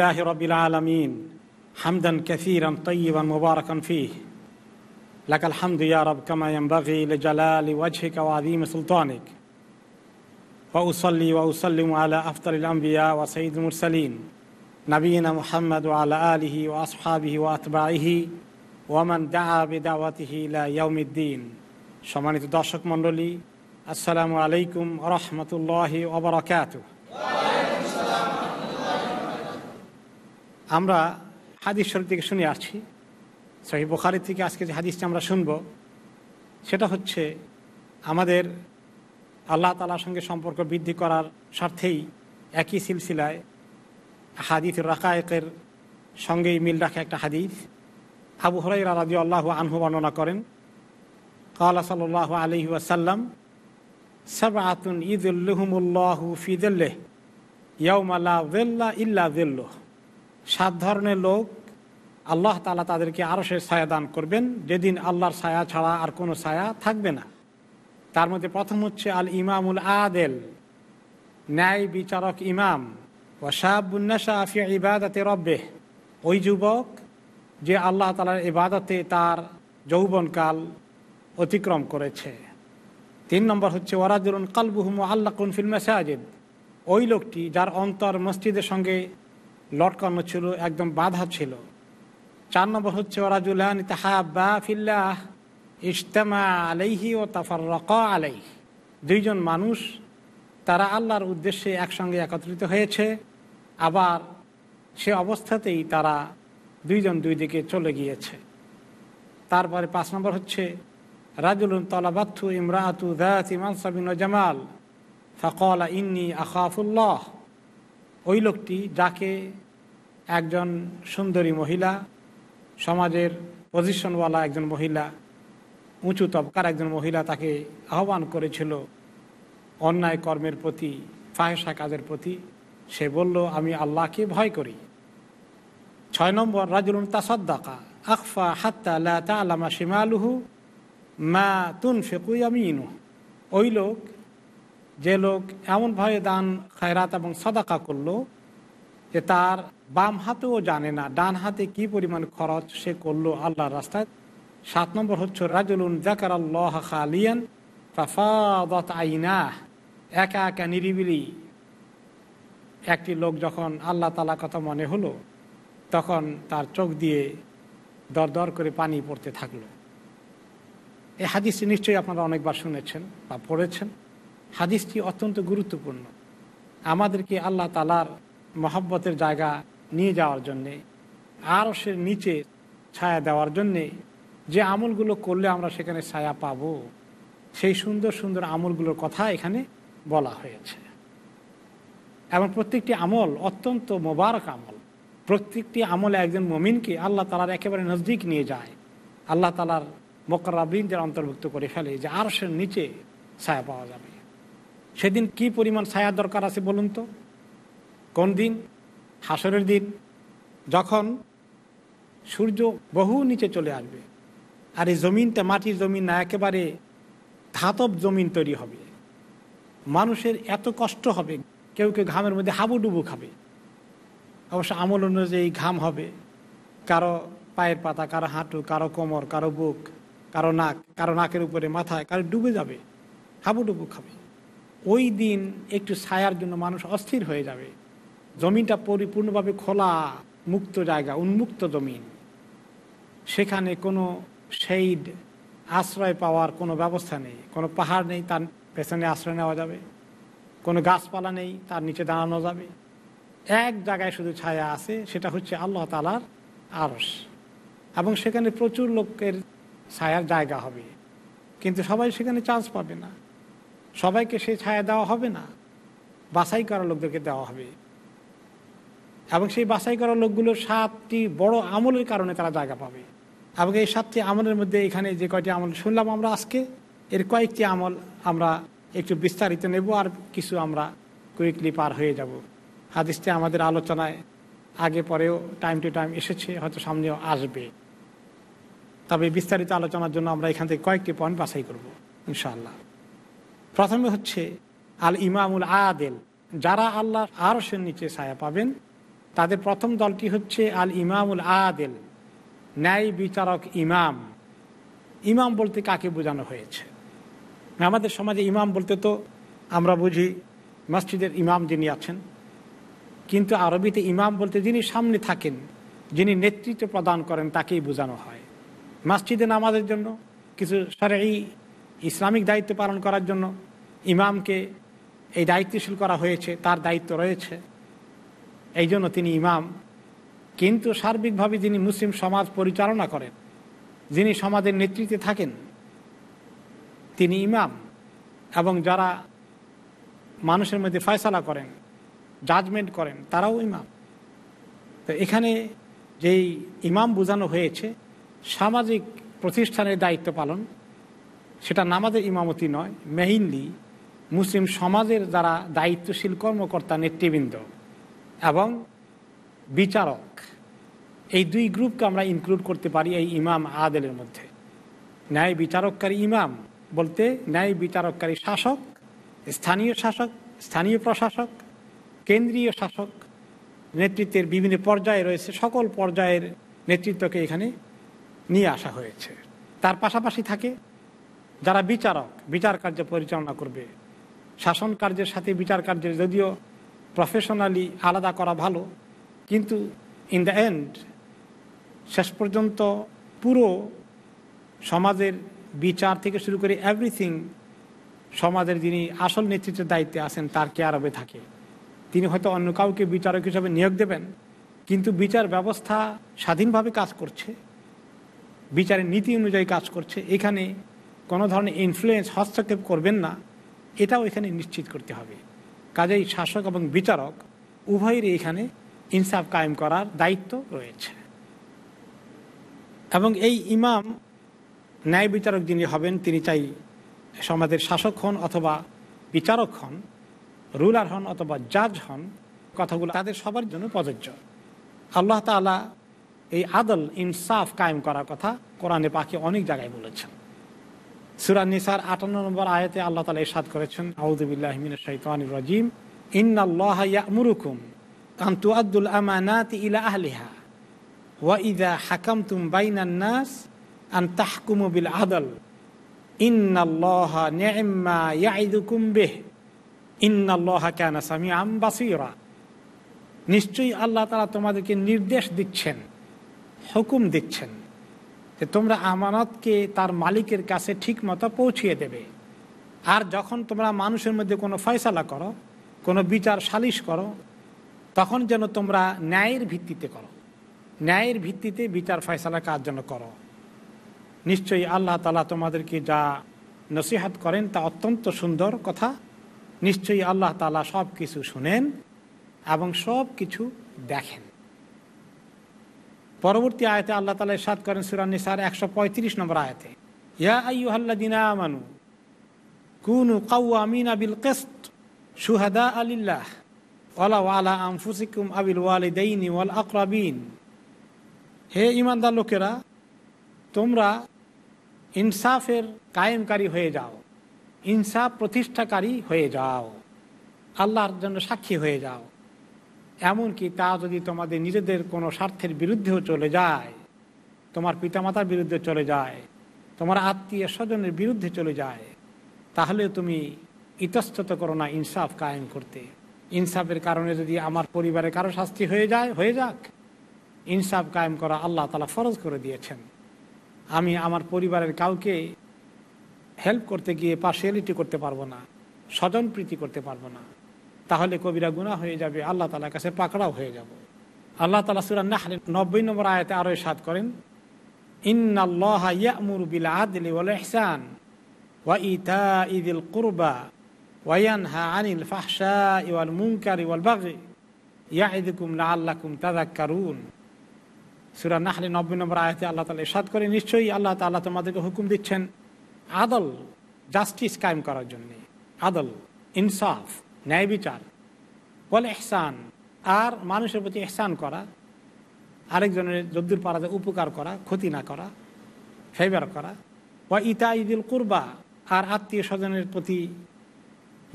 لله رب العالمين حمدا كثيرا طيبا مباركا فيه لك الحمد يا رب كما ينبغي لجلال وجهك وعظيم سلطانك وأصلي وأسلم على أفضل الأنبياء وسيد المرسلين نبينا محمد وعلى آله وأصحابه وأتباعه ওয়ামান দা বেদাওয়াতিহি লা ইয়াউমিদ্দিন সম্মানিত দর্শক মণ্ডলী আসসালামু আলাইকুম রহমতুল্লাহ ওবরাকাত আমরা হাদিস শরীফ থেকে শুনে আসছি। সহি বুখারি থেকে আজকে যে হাদিসটি আমরা শুনব, সেটা হচ্ছে আমাদের আল্লাহ তালার সঙ্গে সম্পর্ক বৃদ্ধি করার স্বার্থেই একই সিলসিলায় হাদিস রাকায়েকের সঙ্গেই মিল রাখে একটা হাদিস। আবু হরাই রাজি আল্লাহ আনহু বর্ণনা করেন, কালা সাল আলহি ওয়াসাল্লাম সাবাতুন ঈদুল্লুহমুল্লাহু ফিদুল্লেহ ইয়ৌমাল্লা জেল্লা ইল্লা জেল্লুহ সাত ধরনের লোক আল্লাহ তালা তাদেরকে আরও সে ছায়া দান করবেন। যেদিন আল্লাহর ছায়া ছাড়া আর কোনো ছায়া থাকবে না। তার মধ্যে প্রথম হচ্ছে আল ইমামুল আদেল, ন্যায় বিচারক ইমাম। ও ওয়াশাবুন্নাশা আফিয়া ইবাদাতে রব্বে ওই যুবক যে আল্লাহ তালার ইবাদতে তার যৌবনকাল অতিক্রম করেছে। তিন নম্বর হচ্ছে ওয়ারাজুল কালবুহুম আল্লাহ ফিল মেসাজিদ, ওই লোকটি যার অন্তর মসজিদের সঙ্গে লটকানো ছিল, একদম বাধা ছিল। চার নম্বর হচ্ছে ওরাজুলান তাহাব্বা ফিল্লাহ, ইজতামা আলাইহি ও তাফার রক আলাই দুইজন মানুষ, তারা আল্লাহর উদ্দেশ্যে একসঙ্গে একত্রিত হয়েছে। আবার সে অবস্থাতেই তারা দুইজন দুই দিকে চলে গিয়েছে। তারপরে পাঁচ নম্বর হচ্ছে, রাজুলুন তলাবাথু ইমরাতু দাতি মানসাবিন জামাল, ফকলা ইন্নি আখাফুল্লাহ। ওই লোকটি যাকে একজন সুন্দরী মহিলা, সমাজের পজিশনওয়ালা একজন মহিলা, উঁচু তবকার একজন মহিলা তাকে আহ্বান করেছিল অন্যায় কর্মের প্রতি ফাহেসা কাজের প্রতি। সে বলল, আমি আল্লাহকে ভয় করি। ছয় নম্বর, রাজুলুন তাসদ্দাকা আকফা হাত্তা লা তালামা শিমালুহু মা তুন ফেকুই আমি ইনু ওই লোক যে লোক এমনভাবে দান, খায়রাত এবং সদাকা করল যে তার বাম হাতেও জানে না, ডান হাতে কি পরিমাণ খরচ সে করল আল্লাহর রাস্তায়। সাত নম্বর হচ্ছে, রাজুলুন জাকার আল্লাহ খালিয়ান ফাফাদত আইনা একা একা নিরিবিলি একটি লোক যখন আল্লাহ তালা কথা মনে হলো, তখন তার চোখ দিয়ে দর দর করে পানি পড়তে থাকল। এই হাদিসটি নিশ্চয়ই আপনারা অনেকবার শুনেছেন বা পড়েছেন। হাদিসটি অত্যন্ত গুরুত্বপূর্ণ। আমাদেরকে আল্লাহ তালার মহব্বতের জায়গা নিয়ে যাওয়ার জন্যে আরও সে নিচে ছায়া দেওয়ার জন্যে যে আমলগুলো করলে আমরা সেখানে ছায়া পাব, সেই সুন্দর সুন্দর আমলগুলোর কথা এখানে বলা হয়েছে। এবং প্রত্যেকটি আমল অত্যন্ত মোবারক আমল। প্রত্যেকটি আমলে একজন মমিনকে আল্লাহ তালার একেবারে নজদিক নিয়ে যায়। আল্লাহ তালার মোকাররাবিনদের অন্তর্ভুক্ত করে ফেলে যে আর সে নিচে ছায়া পাওয়া যাবে। সেদিন কি পরিমাণ ছায়ার দরকার আছে বলুন তো? কোন দিন? হাসরের দিন, যখন সূর্য বহু নিচে চলে আসবে আর এই জমিনটা মাটির জমিন না, একেবারে ধাতব জমিন তৈরি হবে। মানুষের এত কষ্ট হবে, কেউ কেউ ঘামের মধ্যে হাবুডুবু খাবে। অবশ্য আমল অনুযায়ী ঘাম হবে। কারও পায়ের পাতা, কারও হাঁটু, কারও কোমর, কারও বুক, কারও নাক, কারও নাকের উপরে মাথায় কারও ডুবে যাবে, হাবুডুবু খাবে। ওই দিন একটু ছায়ার জন্য মানুষ অস্থির হয়ে যাবে। জমিনটা পরিপূর্ণভাবে খোলা, মুক্ত জায়গা, উন্মুক্ত জমিন। সেখানে কোনো সেইড আশ্রয় পাওয়ার কোনো ব্যবস্থা নেই। কোনো পাহাড় নেই, তার পেছনে আশ্রয় নেওয়া যাবে। কোনো গাছপালা নেই, তার নিচে দাঁড়ানো যাবে। এক জায়গায় শুধু ছায়া আছে, সেটা হচ্ছে আল্লাহ তালার আরস এবং সেখানে প্রচুর লোকের ছায়ার জায়গা হবে। কিন্তু সবাই সেখানে চান্স পাবে না। সবাইকে সেই ছায়া দেওয়া হবে না। বাছাই করা লোকদেরকে দেওয়া হবে। এবং সেই বাছাই করা লোকগুলো সাতটি বড় আমলের কারণে তারা জায়গা পাবে। এবং এই সাতটি আমলের মধ্যে এখানে যে কয়টি আমল শুনলাম আমরা আজকে, এর কয়েকটি আমল আমরা একটু বিস্তারিত নেব আর কিছু আমরা কুইকলি পার হয়ে যাব। হাদিসটি আমাদের আলোচনায় আগে পরেও টাইম টু টাইম এসেছে, হয়তো সামনেও আসবে। তবে বিস্তারিত আলোচনার জন্য আমরা এখান থেকে কয়েকটি পয়েন্ট বাছাই করব, ইনশাআল্লাহ। প্রথমে হচ্ছে আল ইমামুল আদেল। যারা আল্লাহ আরশের নিচে ছায়া পাবেন, তাদের প্রথম দলটি হচ্ছে আল ইমামুল আদেল, ন্যায় বিচারক ইমাম। ইমাম বলতে কাকে বোঝানো হয়েছে? আমাদের সমাজে ইমাম বলতে তো আমরা বুঝি মসজিদের ইমাম যিনি আছেন, কিন্তু আরবিতে ইমাম বলতে যিনি সামনে থাকেন, যিনি নেতৃত্ব প্রদান করেন, তাকেই বোঝানো হয়। মসজিদে নামাজের জন্য কিছু সারাই ইসলামিক দায়িত্ব পালন করার জন্য ইমামকে এই দায়িত্বশীল করা হয়েছে, তার দায়িত্ব রয়েছে। এই জন্য তিনি ইমাম। কিন্তু সার্বিকভাবে যিনি মুসলিম সমাজ পরিচালনা করেন, যিনি সমাজের নেতৃত্বে থাকেন, তিনি ইমাম। এবং যারা মানুষের মধ্যে ফয়সালা করেন জাজমেন্ট করেন, তারাও ইমাম। তো এখানে যেই ইমাম বোঝানো হয়েছে, সামাজিক প্রতিষ্ঠানের দায়িত্ব পালন সেটা নামাজের ইমামতি নয়, মেইনলি মুসলিম সমাজের যারা দায়িত্বশীল কর্মকর্তা, নেতৃবৃন্দ এবং বিচারক, এই দুই গ্রুপকে আমরা ইনক্লুড করতে পারি এই ইমাম আদেলের মধ্যে। ন্যায় বিচারককারী ইমাম বলতে ন্যায় বিচারককারী শাসক, স্থানীয় শাসক, স্থানীয় প্রশাসক, কেন্দ্রীয় শাসক, নেতৃত্বের বিভিন্ন পর্যায়ে রয়েছে, সকল পর্যায়ের নেতৃত্বকে এখানে নিয়ে আসা হয়েছে। তার পাশাপাশি থাকে যারা বিচারক, বিচার কার্য পরিচালনা করবে। শাসন কার্যের সাথে বিচার কার্যের যদিও প্রফেশনালি আলাদা করা ভালো, কিন্তু ইন দ্য এন্ড শেষ পর্যন্ত পুরো সমাজের বিচার থেকে শুরু করে এভরিথিং সমাজের যিনি আসল নেতৃত্বের দায়িত্বে আছেন, তার কেয়ারবে থাকে। তিনি হয়তো অন্য কাউকে বিচারক হিসাবে নিয়োগ দেবেন, কিন্তু বিচার ব্যবস্থা স্বাধীনভাবে কাজ করছে, বিচারের নীতি অনুযায়ী কাজ করছে। এখানে কোনো ধরনের ইনফ্লুয়েন্স হস্তক্ষেপ করবেন না, এটাও এখানে নিশ্চিত করতে হবে। কাজেই শাসক এবং বিচারক উভয়েরই এখানে ইনসাফ কায়েম করার দায়িত্ব রয়েছে। এবং এই ইমাম, ন্যায় বিচারক যিনি হবেন, তিনি চাই সমাজের শাসক হন অথবা বিচারক হন, রুলার হন অথবা জাজ হন, কথাগুলো তাদের সবার জন্য প্রযোজ্য। আল্লাহ তালা এই আদল, ইনসাফ কায়েম করার কথা কোরআনে পাখি অনেক জায়গায় বলেছেন। সুরা নিসার আটান্ন নম্বর আয়াতে আল্লাহ তালা ইসাদ করেছেন আউদুবিল্লাহমিন শৈতান রাজিম, ইন্নাল্লাহ ইয়ামুরুকুম কান্তু আব্দুল আমানাত ইলা আহলিহা, ওয়া ইদা হাকামতুম বাইনান নাস আন তাহকুমু বিল আদল, ইন্নাল্লাহ নি'মা ইয়াইদুকুম বিহ, ইন্নাল্লাহ কানা সামিআম বাসীরা। নিশ্চয়ই আল্লাহ তাআলা তোমাদেরকে নির্দেশ দিচ্ছেন, হুকুম দিচ্ছেন। যে তোমরা আমানতকে তার মালিকের কাছে ঠিক মতো পৌঁছিয়ে দেবে। আর যখন তোমরা মানুষের মধ্যে কোনো ফয়সালা করো, কোনো বিচার সালিশ করো, তখন যেন তোমরা ন্যায়ের ভিত্তিতে করো। ন্যায়ের ভিত্তিতে বিচার ফয়সালা কাজ যেন করো? নিশ্চয়ই আল্লাহ তালা তোমাদেরকে যা নসিহাত করেন তা অত্যন্ত সুন্দর কথা। নিশ্চয়ই আল্লাহ তালা সব কিছু শুনেন এবং সব কিছু দেখেন। পরবর্তী আয়তে আল্লাহ তালা সাদ করেন সুরানিসার একশো পঁয়ত্রিশ নম্বর আয়তে। ইয়া আইহাল্লাদিনা আমানু, কুনু কাউ আমিন আবিল কেস্ত সুহাদা আলিল্লাহ ওলা ওয়ালা আমফুসিকুম আবিল ওয়ালিদাইনি ওয়াল আকরাবিন। হে ইমানদার লোকেরা, তোমরা ইনসাফের কায়েমকারী হয়ে যাও, ইনসাফ প্রতিষ্ঠাকারী হয়ে যাও, আল্লাহর জন্য সাক্ষী হয়ে যাও। এমনকি তা যদি তোমাদের নিজেদের কোনো স্বার্থের বিরুদ্ধেও চলে যায়, তোমার পিতামাতার বিরুদ্ধে চলে যায়, তোমার আত্মীয় স্বজনের বিরুদ্ধে চলে যায়, তাহলে তুমি ইতস্তত করো না ইনসাফ কায়েম করতে। ইনসাফের কারণে যদি আমার পরিবারে কারও শাস্তি হয়ে যায়, হয়ে যাক। ইনসাফ কায়েম করা আল্লাহ তালা ফরজ করে দিয়েছেন। আমি আমার পরিবারের কাউকে হেল্প করতে গিয়ে পার্সিয়ালিটি করতে পারব না স্বজন প্রীতি করতে পারব না। তাহলে কবিরা গুণা হয়ে যাবে, আল্লাহ তালার কাছে পাকড়াও হয়ে যাব। আল্লাহ তালা সুরান নাহলে নব্বই নম্বর আয়তে আরও সাত করেন, ইন্নাল্লাহ ইয়ামুর বিল আদলি ওয়াল ইহসান ওয়া ইতা ইদিল কুরবা ওয়ানহা আনিল ফাহশা ওয়াল মুনকারি ওয়াল বাগি ইয়াইদুকুম লাআল্লাকুম তাযাক্কারুন। সূরা নাহলে নব্বই নম্বর আয়াতে আল্লাহ তাআলা ইরশাদ করে নিশ্চয়ই আল্লাহ তাআলা তোমাদেরকে হুকুম দিচ্ছেন, আদল জাস্টিস কায়েম করার জন্য, আদল ইনসাফ ন্যায় বিচার, বলে এহসান আর মানুষের প্রতি এহসান করা, আরেকজনের যদ্দুর যায় উপকার করা, ক্ষতি না করা ফেভার করা। বা ইতা ইদিল কুরবা, আর আত্মীয় স্বজনের প্রতি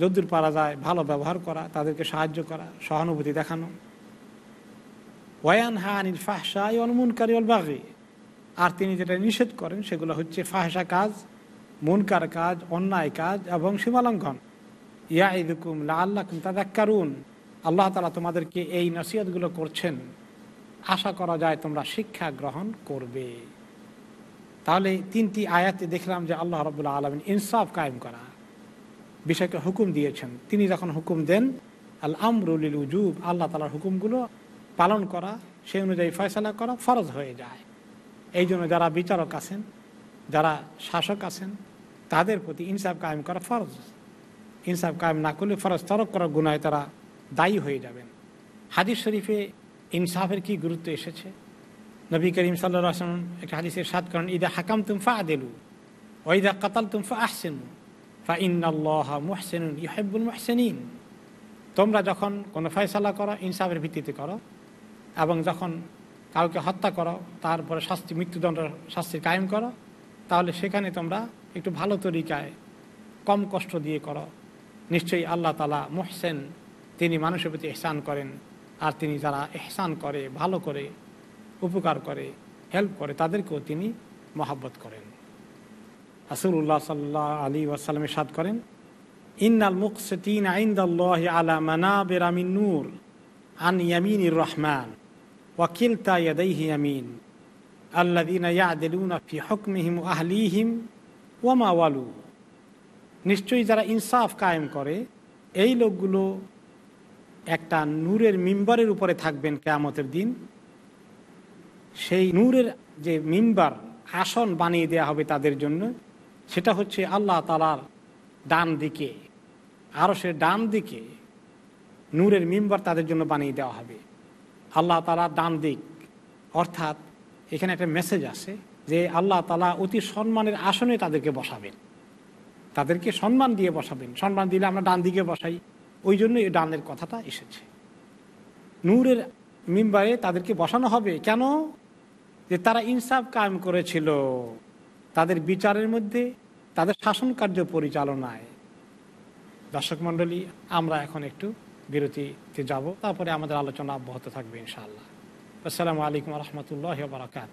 যদ্দুর পারা যায় ভালো ব্যবহার করা, তাদেরকে সাহায্য করা, সহানুভূতি দেখানো। ওয়ান হা আনিল ফাহসা মুনকারি অল বাগি, আর তিনি যেটা নিষেধ করেন সেগুলো হচ্ছে ফাহসা কাজ, মুনকার কাজ, অন্যায় কাজ এবং সীমালঙ্ঘন। ইয়া ইদুকুম লা আল্লাকুম তাদাক্কারুন আল্লাহ তালা তোমাদেরকে এই নসিহতগুলো করছেন। আশা করা যায় তোমরা শিক্ষা গ্রহণ করবে। তাহলে তিনটি আয়াতে দেখলাম যে আল্লাহ রবুল্লা আলমিন ইনসাফ কায়েম করা। বিষয়কে হুকুম দিয়েছেন। তিনি যখন হুকুম দেন আল আমরুল উজুব আল্লাহ তালার হুকুমগুলো পালন করা, সেই অনুযায়ী ফয়সলা করা ফরজ হয়ে যায়। এই জন্য যারা বিচারক আছেন, যারা শাসক আছেন, তাদের প্রতি ইনসাফ কায়েম করা ফরজ। ইনসাফ কায়েম না করলে ফরজ তরক করার গুণায় তারা দায়ী হয়ে যাবেন। হাদিস শরীফে ইনসাফের কি গুরুত্ব এসেছে? নবী করিম সাল্লা আসলাম একটা হাদিসের সাত করেন, ইদা হাকাম তুম ফা আদেলু ওইদা কাতাল তুম ফা আহসেনু ফা ইন্নাল্লাহ মুহসেন ইহেবুল মুহসেনিন। তোমরা যখন কোনো ফয়সালা করো, ইনসাফের ভিত্তিতে করো এবং যখন কাউকে হত্যা করো, তারপরে শাস্তি, মৃত্যুদণ্ড, শাস্তি কায়েম করো, তাহলে সেখানে তোমরা একটু ভালো তরিকায় কম কষ্ট দিয়ে করো। নিশ্চয়ই আল্লাহ তালা মোহসেন তিনি মানুষের প্রতি এহসান করেন। আর তিনি যারা এহসান করে, ভালো করে, উপকার করে, হেল্প করে, তাদেরকেও তিনি মহাব্বত করেন। আসুল্লাহ সাল্লাহ আলী ওয়াসাল্লামের সাদ করেন, ইন্নাল মুকসিন আইন্দাল্লাহ আলা মানাবের আমিন নূর, আন ইয়ামিনির রহমান ওয়াকিলতা ইয়াদাইহি আমিন আল্লাদিনা ইয়াদিলুনা ফি হকমিহিম আহলিহিম ওয়ামা ওয়ালু। নিশ্চয়ই যারা ইনসাফ কায়েম করে, এই লোকগুলো একটা নূরের মিম্বারের উপরে থাকবেন কেয়ামতের দিন। সেই নূরের যে মিম্বার, আসন বানিয়ে দেয়া হবে তাদের জন্য, সেটা হচ্ছে আল্লাহ তালার ডান দিকে। আরও সে ডান দিকে নূরের মিম্বার তাদের জন্য বানিয়ে দেওয়া হবে। আল্লাহ তালা ডান দিক। অর্থাৎ এখানে একটা মেসেজ আছে যে আল্লাহ তালা অতি সম্মানের আসনে তাদেরকে বসাবেন। তাদেরকে সম্মান দিয়ে বসাবেন। সম্মান দিলে আমরা ডান দিকে বসাই। ওই জন্য এই ডানের কথাটা এসেছে। নূরের মিম্বারে তাদেরকে বসানো হবে। কেন? যে তারা ইনসাফ কায়েম করেছিল। তাদের বিচারের মধ্যে, তাদের শাসন কার্য পরিচালনায়। দর্শক মণ্ডলী, আমরা এখন একটু বিরতিতে যাব। তারপরে আমাদের আলোচনা অব্যাহত থাকবে ইনশাআল্লাহ। আসসালামু আলাইকুম রহমতুল্লাহ বারাকাত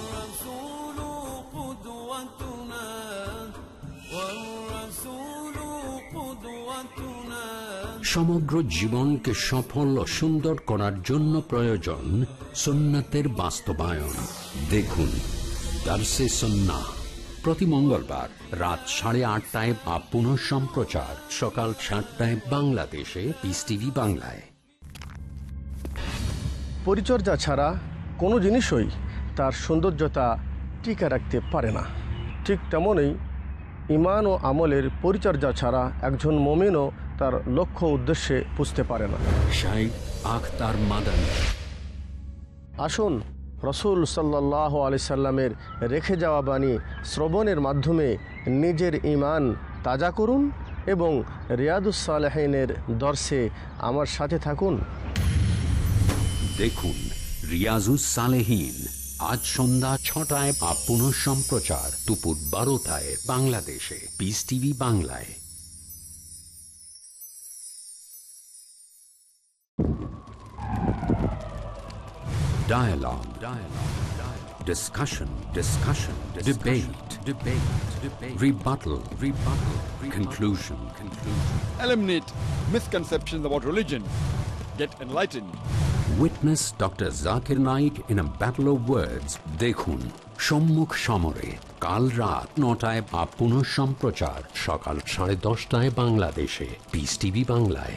সমগ্র জীবনকে সফল ও সুন্দর করার জন্য প্রয়োজন সুন্নাতের বাস্তবায়ন। দেখুন, দার্সে সন্না। প্রতি মঙ্গলবার রাত সাড়ে আটটায় বা পুনঃ সম্প্রচার সকাল সাতটায় বাংলাদেশে পিস টিভি বাংলায়। পরিচর্যা ছাড়া কোনো জিনিসই তার সৌন্দর্যতা টিকে রাখতে পারে না। ঠিক তেমনই ইমান ও আমলের পরিচর্যা ছাড়া একজন মমিনও তার লক্ষ্য উদ্দেশ্যে পুজতে পারে না। শাইখ আখতার মাদানী। আসুন রসুল সাল্লাহ আলি সাল্লামের রেখে যাওয়া বাণী শ্রবণের মাধ্যমে নিজের ইমান তাজা করুন এবং রিয়াদুসালেহিনের দর্শে আমার সাথে থাকুন। দেখুন রিয়াজুস সালেহিন। আজ সন্ধ্যা ছটায় বা পুনঃ সম্প্রচার দুপুর বারোটায় বাংলাদেশে। পিস টিভি বাংলায়। Dialogue. Dialogue. Dialogue. Discussion. Discussion. Debate. Debate. Debate. Rebuttal. Rebuttal. Conclusion. Conclusion. eliminate misconceptions about religion, get enlightened. Witness doctor Zakir Naik in a battle of words দেখুন সম্মুখ সমরে কাল রাত নটায় বা পুনঃ সম্প্রচার সকাল সাড়ে দশটায় বাংলাদেশে পিস টিভি বাংলায়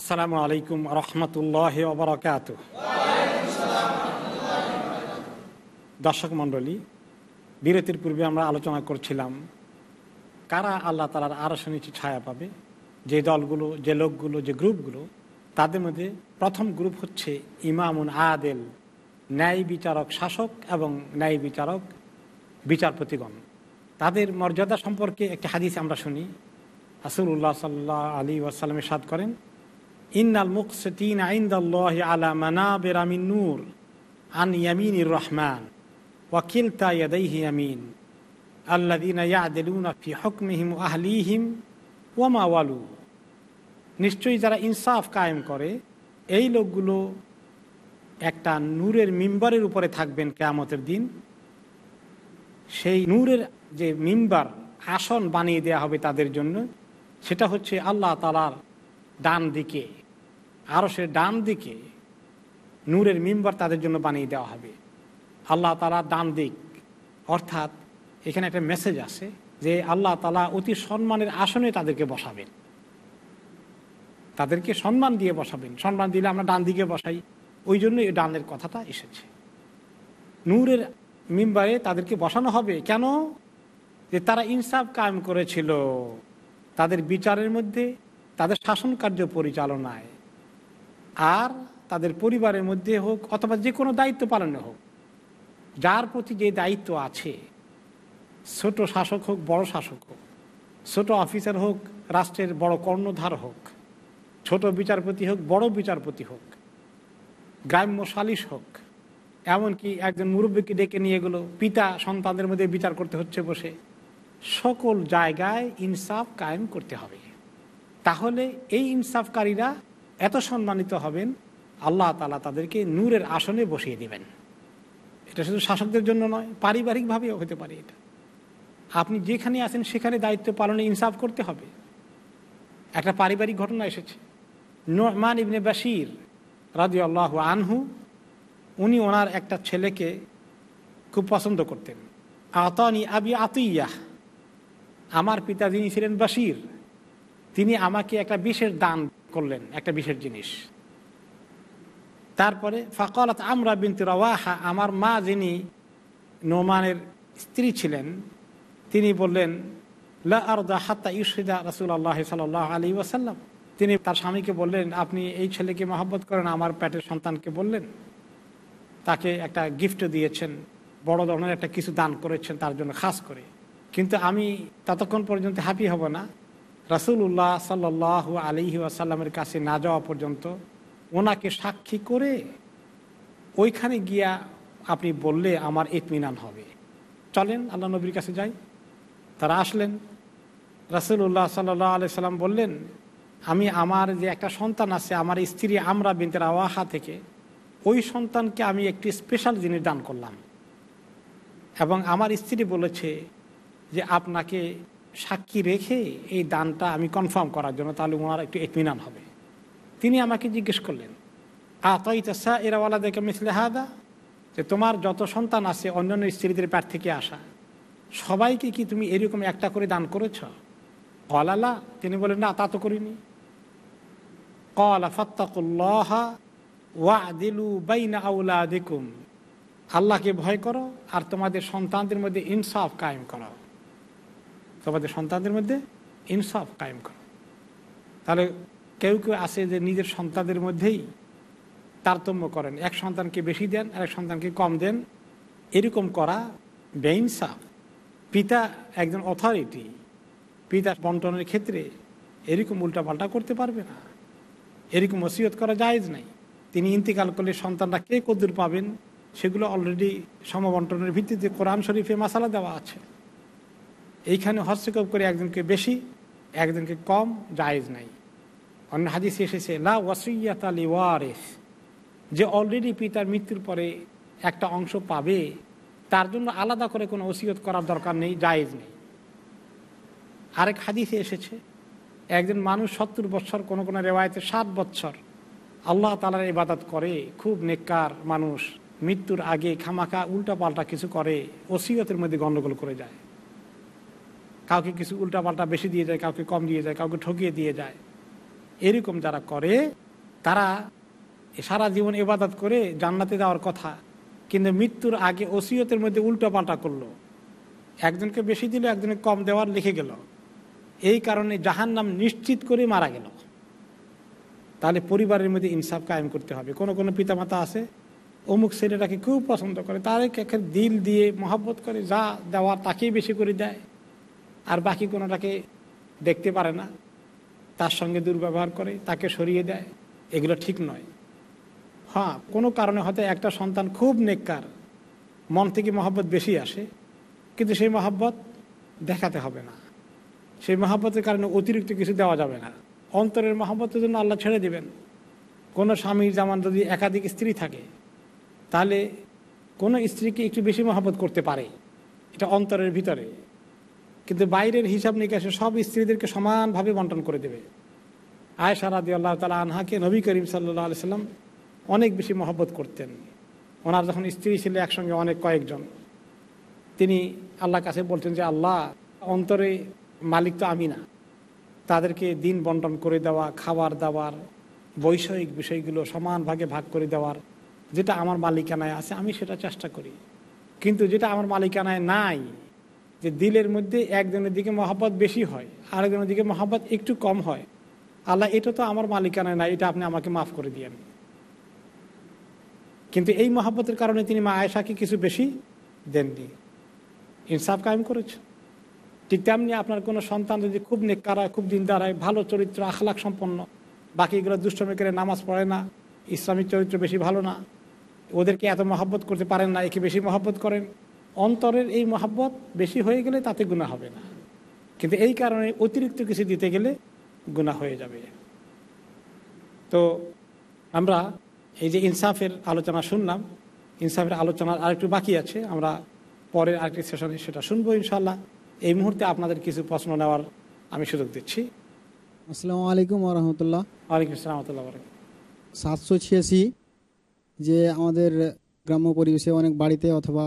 আসসালামু আলাইকুম রহমতুল্লাহ ওবরাকাত দর্শক মণ্ডলী, বিরতির পূর্বে আমরা আলোচনা করছিলাম, কারা আল্লাহ তালার আরও নিচে ছায়া পাবে? যে দলগুলো, যে লোকগুলো, যে গ্রুপগুলো, তাদের মধ্যে প্রথম গ্রুপ হচ্ছে ইমামুন আদেল, ন্যায় বিচারক শাসক এবং ন্যায় বিচারক বিচারপতিগণ। তাদের মর্যাদা সম্পর্কে একটি হাদিস আমরা শুনি। আসুল্লাহ সাল্লাহ আলী ওয়াসাল্লামের সাদ করেন ইন্নাল মুকসিন আইন্দাল্লাহ আলা মানাবের আমিন নূর আন ইয়ামিনির রহমান ওয়াকিলতা ইয়াদাইহি আমিন আল্লাদিনা ইয়াদিলুনা ফি হুকমিহিম আহলিহিম ওয়ামা ওয়ালু নিশ্চয়ই যারা ইনসাফ কায়েম করে, এই লোকগুলো একটা নূরের মিম্বারের উপরে থাকবেন কেয়ামতের দিন। সেই নূরের যে মিম্বার আসন বানিয়ে দেয়া হবে তাদের জন্য, সেটা হচ্ছে আল্লাহ তালার ডান দিকে আরও সে ডান দিকে নূরের মিম্বার তাদের জন্য বানিয়ে দেওয়া হবে। আল্লাহ তালা ডান দিক, অর্থাৎ এখানে একটা মেসেজ আছে যে আল্লাহ তালা অতি সম্মানের আসনে তাদেরকে বসাবেন। তাদেরকে সম্মান দিয়ে বসাবেন। সম্মান দিলে আমরা ডান দিকে বসাই। ওই জন্য এই ডানের কথাটা এসেছে। নূরের মিম্বারে তাদেরকে বসানো হবে কেন? যে তারা ইনসাফ কায়েম করেছিল। তাদের বিচারের মধ্যে তাদের শাসন কার্য পরিচালনায়, আর তাদের পরিবারের মধ্যে হোক অথবা যে কোনো দায়িত্ব পালনে হোক, যার প্রতি যে দায়িত্ব আছে, ছোট শাসক হোক, বড় শাসক হোক, ছোট অফিসার হোক, রাষ্ট্রের বড় কর্ণধার হোক, ছোট বিচারপতি হোক, বড় বিচারপতি হোক, গ্রাম্য সালিশ হোক, এমনকি একজন মুরব্বীকে ডেকে নিয়ে গেলো, পিতা সন্তানদের মধ্যে বিচার করতে হচ্ছে বসে, সকল জায়গায় ইনসাফ কায়েম করতে হবে। তাহলে এই ইনসাফকারীরা এত সম্মানিত হবেন, আল্লাহ তালা তাদেরকে নূরের আসনে বসিয়ে দিবেন। এটা শুধু শাসকদের জন্য নয়, পারিবারিকভাবেও হতে পারে এটা। আপনি যেখানে আছেন সেখানে দায়িত্ব পালনে ইনসাফ করতে হবে। একটা পারিবারিক ঘটনা এসেছে। নোমান ইবনে বাসির রাজি আল্লাহ আনহু, উনি ওনার একটা ছেলেকে খুব পছন্দ করতেন। আতানি আবি আতুইয়াহ আমার পিতা যিনি ছিলেন বাসির তিনি আমাকে একটা বিশেষ দান করলেন, একটা বিশেষ জিনিস। তারপরে, ফাকলাত আমরা বিনতে রওয়াহা, আমার মা যিনি নোমানের স্ত্রী ছিলেন, তিনি বললেন হাত্তা ইউসিদা রসুল আল্লাহ সাল আলী ওয়াসাল্লাম। তিনি তার স্বামীকে বললেন, আপনি এই ছেলেকে মহব্বত করেন, আমার প্যাটের সন্তানকে বললেন। তাকে একটা গিফট দিয়েছেন, বড় ধরনের একটা কিছু দান করেছেন তার জন্য, খাস করে। কিন্তু আমি ততক্ষণ পর্যন্ত হ্যাপি হব না। রাসুল্লাহ সাল্লাহ আলিহি আসাল্লামের কাছে না যাওয়া পর্যন্ত ওনাকে সাক্ষী করে ওইখানে গিয়া আপনি বললে আমার ইতমিনান হবে। চলেন, আল্লাহ নবীর কাছে যাই। তারা আসলেন। রাসুল্লাহ সাল্লাহ আলি সাল্লাম বললেন, আমি আমার যে একটা সন্তান আছে, আমার স্ত্রী আমরা বিনতের আওয়াহা থেকে, ওই সন্তানকে আমি একটি স্পেশাল জিনিস দান করলাম। এবং আমার স্ত্রী বলেছে যে, আপনাকে সাক্ষী রেখে এই দানটা আমি কনফার্ম করার জন্য তাহলে ওনার একটু এতমিনান হবে। তিনি আমাকে জিজ্ঞেস করলেন আতই আতইতাসা এরাওয়ালা দেখে মিসলে হাদা? যে, তোমার যত সন্তান আছে, অন্যান্য স্ত্রীদের প্যাট থেকে আসা, সবাইকে কি তুমি এরকম একটা করে দান করেছ? কলালা? তিনি বলেন না, তা তো করিনি। কলা ফত্তাকুল্লাহ ওয়া দিলু বাইনা আউলা দেখুম আল্লাহকে ভয় করো আর তোমাদের সন্তানদের মধ্যে ইনসাফ কায়েম করো। তোমাদের সন্তানদের মধ্যে ইনসাফ কায়েম করো। তাহলে কেউ কেউ আছে যে নিজের সন্তানদের মধ্যেই তারতম্য করেন। এক সন্তানকে বেশি দেন আর এক সন্তানকে কম দেন। এরকম করা বেইনসাফ। পিতা একজন অথরিটি পিতা বন্টনের ক্ষেত্রে এরকম উল্টাপাল্টা করতে পারবে না। এরকম ওসিয়ত করা জায়েজ নাই। তিনি ইন্তিকাল করলে সন্তানরা কে কদ্দুর পাবেন? সেগুলো অলরেডি সমবন্টনের ভিত্তিতে কোরআন শরীফে মাসালা দেওয়া আছে। এইখানে হস্তক্ষেপ করে একজনকে বেশি, একজনকে কম, জায়েজ নাই। অন্য হাদিসে এসেছে, লা ওয়াসিয়াত আলী ওয়ারেস যে অলরেডি পিতার মৃত্যুর পরে একটা অংশ পাবে, তার জন্য আলাদা করে কোনো ওসিয়ত করার দরকার নেই, জায়েজ নেই। আরেক হাদিসে এসেছে, একজন মানুষ সত্তর বছর, কোনো কোনো রেওয়ায়তে ষাট বছর আল্লাহ তালার ইবাদত করে, খুব নেককার মানুষ, মৃত্যুর আগে খামাখা উল্টাপাল্টা কিছু করে, ওসিয়তের মধ্যে গণ্ডগোল করে যায়। কাউকে কিছু উল্টাপাল্টা বেশি দিয়ে যায়, কাউকে কম দিয়ে যায়, কাউকে ঠকিয়ে দিয়ে যায়। এরকম যারা করে, তারা সারা জীবন ইবাদত করে জান্নাতে যাওয়ার কথা, কিন্তু মৃত্যুর আগে ওসিয়তের মধ্যে উল্টাপাল্টা করল। একজনকে বেশি দিল, একজনকে কম দেওয়ার লিখে গেল। এই কারণে জাহান নাম নিশ্চিত করে মারা গেল। তাহলে পরিবারের মধ্যে ইনসাফ কায়েম করতে হবে। কোনো কোনো পিতামাতা আছে, অমুক ছেলেটাকে খুব পছন্দ করে একটা দিল দিয়ে, মহাব্বত করে যা দেওয়ার তাকেই বেশি করে দেয়। আর বাকি কোনোটাকে দেখতে পারে না, তার সঙ্গে দুর্ব্যবহার করে, তাকে সরিয়ে দেয়, এগুলো ঠিক নয়। হ্যাঁ কোনো কারণে হয়তো একটা সন্তান খুব নেককার, মন থেকে মহাব্বত বেশি আসে, কিন্তু সেই মহাব্বত দেখাতে হবে না। সেই মহাব্বতের কারণে অতিরিক্ত কিছু দেওয়া যাবে না। অন্তরের মহাব্বতের জন্য আল্লাহ ছেড়ে দেবেন। কোনো স্বামীর জামান যদি একাধিক স্ত্রী থাকে, তাহলে কোনো স্ত্রীকে একটু বেশি মহাব্বত করতে পারে। এটা অন্তরের ভিতরে। কিন্তু বাইরের হিসাব নিকাশে সব স্ত্রীদেরকে সমানভাবে বন্টন করে দেবে। আয়সা রাদি আল্লাহ তালা আনহাকে নবী করিম সাল্লাহ আলি সাল্লাম অনেক বেশি মহব্বত করতেন। ওনার যখন স্ত্রী ছিল একসঙ্গে অনেক কয়েকজন, তিনি আল্লাহ কাছে বলতেন যে, আল্লাহ, অন্তরে মালিক তো আমি না। তাদেরকে দিন বন্টন করে দেওয়া, খাবার দাবার বৈষয়িক বিষয়গুলো সমান ভাগে ভাগ করে দেওয়ার, যেটা আমার মালিকানায় আছে, আমি সেটা চেষ্টা করি। কিন্তু যেটা আমার মালিকানায় নাই যে দিলের মধ্যে একজনের দিকে মহাব্বত বেশি হয়, আরেকজনের দিকে মহাব্বত একটু কম হয়। আল্লাহ, এটা তো আমার মালিকানায় নাই, এটা আপনি আমাকে মাফ করে দিয়েন। কিন্তু এই মহাব্বতের কারণে তিনি মা আয়েশাকে কিছু বেশি দেননি। ইনসাফ কায়েম করেছে। ঠিক তেমনি আপনার কোনো সন্তান যদি খুব নেককার হয়, খুব দিনদার হয়, ভালো চরিত্র, আখলাখ সম্পন্ন, বাকিগুলো দুষ্টমি করে নামাজ পড়ে না, ইসলামিক চরিত্র বেশি ভালো না, ওদেরকে এত মহাব্বত করতে পারেন না, একে বেশি মহাব্বত করেন। অন্তরের এই মহাব্বত বেশি হয়ে গেলে তাতে গুণা হবে না। কিন্তু এই কারণে অতিরিক্ত কিছু দিতে গেলে গুণা হয়ে যাবে। তো আমরা এই যে ইনসাফের আলোচনা শুনলাম ইনসাফের আলোচনার আরেকটু বাকি আছে আমরা পরের আরেকটি সেশনে সেটা শুনব ইনশাল্লাহ এই মুহূর্তে আপনাদের কিছু প্রশ্ন নেওয়ার আমি সুযোগ দিচ্ছি। আসসালামু আলাইকুম রহমতুল্লাহ। ওয়ালাইকুম আসসালাম সাতশো ছিয়াশি যে আমাদের গ্রাম্য পরিবেশে অনেক বাড়িতে অথবা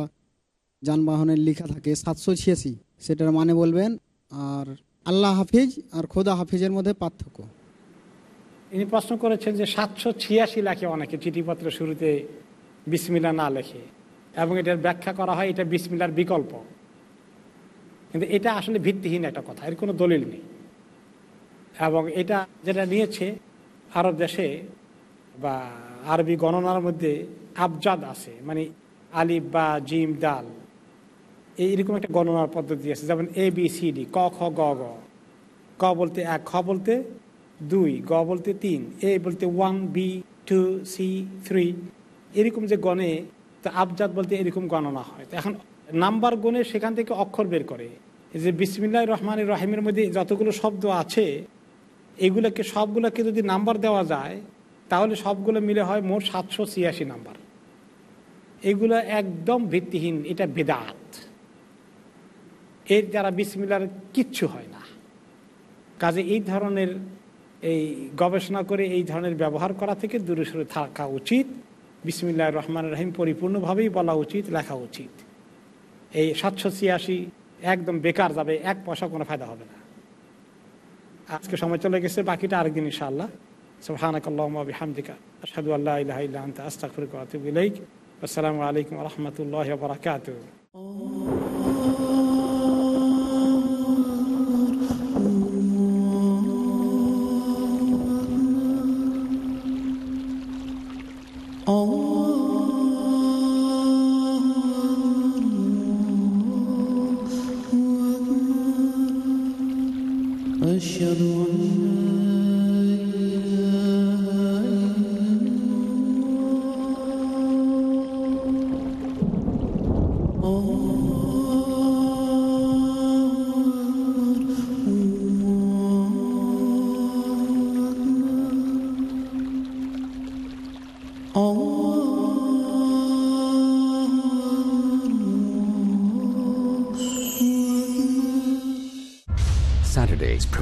যানবাহনের লেখা থাকে সাতশো ছিয়াশি। সেটার মানে বলবেন, আর আল্লাহ হাফিজ আর খোদা হাফিজের মধ্যে পার্থক্য। ইনি প্রশ্ন করেছেন যে সাতশো ছিয়াশি লাখে অনেকে চিঠিপত্র শুরুতে বিসমিল্লা না লেখে, এবং এটার ব্যাখ্যা করা হয় এটা বিসমিল্লার বিকল্প। কিন্তু এটা আসলে ভিত্তিহীন একটা কথা, এর কোনো দলিল নেই। এবং এটা যেটা নিয়েছে আরব দেশে বা আরবি গণনার মধ্যে আবজাদ আছে মানে আলিফ বা জিম, দাল। এইরকম একটা গণনার পদ্ধতি আছে, যেমন এ বি সি ডি ক, খ, গ গ। ক বলতে এক, খ বলতে দুই, গ বলতে তিন এ বলতে one B two C three. এরকম যে গণে, তো আবজাদ বলতে এরকম গণনা হয়। তো এখন নাম্বার গণে সেখান থেকে অক্ষর বের করে। এই যে বিসমিল্লাহ রহমানের রহিমের মধ্যে যতগুলো শব্দ আছে, এগুলোকে সবগুলোকে যদি নাম্বার দেওয়া যায়, তাহলে সবগুলো মিলে হয় মোট সাতশো ছিয়াশি নাম্বার। এগুলো একদম ভিত্তিহীন, এটা বেদাত। এর দ্বারা বিসমিল্লার কিচ্ছু হয় না। কাজে এই ধরনের, এই গবেষণা করে এই ধরনের ব্যবহার করা থেকে দূরে সরে থাকা উচিত। বিসমিল্লা রহমান রহিম পরিপূর্ণভাবেই বলা উচিত, লেখা উচিত। এই সাতশো ছিয়াশি একদম বেকার যাবে, এক পয়সা কোনো ফায়দা হবে না। আজকে সময় চলে গেছে, বাকিটা আরেকদিন ইনশাআল্লাহ। সুবহানাক আল্লাহুম্মা বিহামদিকা, আশহাদু আল্লা ইলাহা ইল্লা আনতা, আস্তাগফিরুকা ওয়া আতুবু আসসালামু আলাইকুম রাহমাতুল্লাহি ওয়া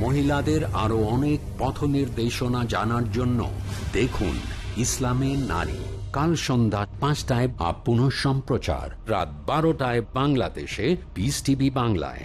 মহিলাদের আরও অনেক পথ নির্দেশনা জানার জন্য দেখুন ইসলামে নারী। কাল সন্ধ্যা পাঁচটায় আপন সম্প্রচার রাত বারোটায় বাংলাদেশে বিস টিভি বাংলায়।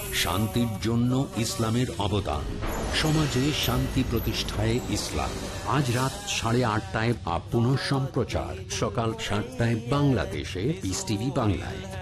শান্তির জন্য ইসলামের অবদান। সমাজে শান্তি প্রতিষ্ঠায় ইসলাম। আজ রাত সাড়ে আটটায় আপন সম্প্রচার সকাল সাতটায় বাংলাদেশে বাংলায়।